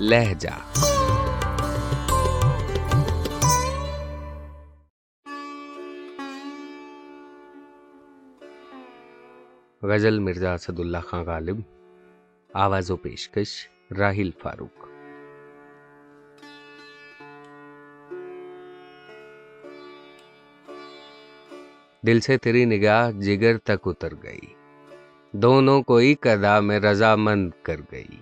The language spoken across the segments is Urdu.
لہجہ۔ غزل مرزا اسد اللہ خان غالب، آواز و پیشکش راہیل فاروق۔ دل سے تیری نگاہ جگر تک اتر گئی، دونوں کو ایک ادا میں رضامند کر گئی۔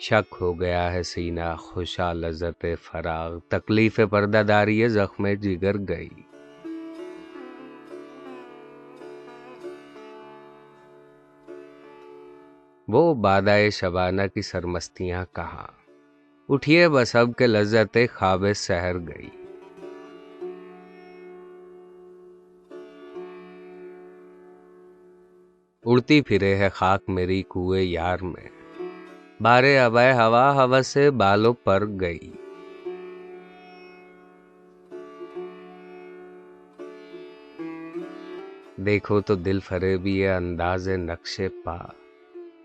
شک ہو گیا ہے سینہ خوشا لذت فراغ، تکلیف پردہ داری زخم جگر گئی۔ وہ بادائے شبانہ کی سرمستیاں کہاں۔ اٹھیے بس اب کے لذت خواب سہر گئی۔ اڑتی پھرے ہے خاک میری کوئے یار میں۔ بارے ابے ہوا ہوا سے بالوں پر گئی دیکھو تو دل فرے بھی یہ انداز نقش پا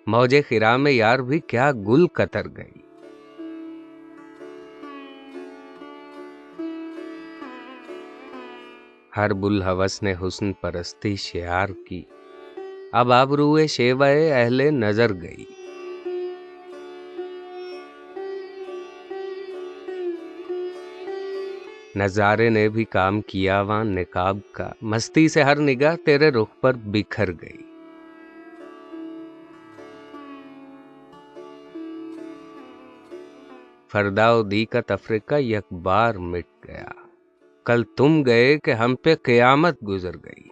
موجے خرا میں یار بھی کیا گل کتر گئی ہر بل ہوس نے حسن پرستی شیار کی اب آبروئے شیوائے اہل نظر گئی نظارے نے بھی کام کیا، وہاں نکاب کا۔ مستی سے ہر نگاہ تیرے رخ پر بکھر گئی۔ فرداؤ دی کا تفریقہ یک بار مٹ گیا۔ کل تم گئے کہ ہم پہ قیامت گزر گئی۔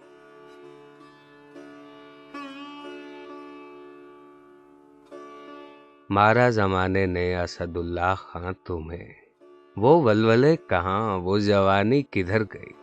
مارا زمانے نے اسد اللہ خان تمہیں وہ ولولے کہاں وہ جوانی کدھر گئی؟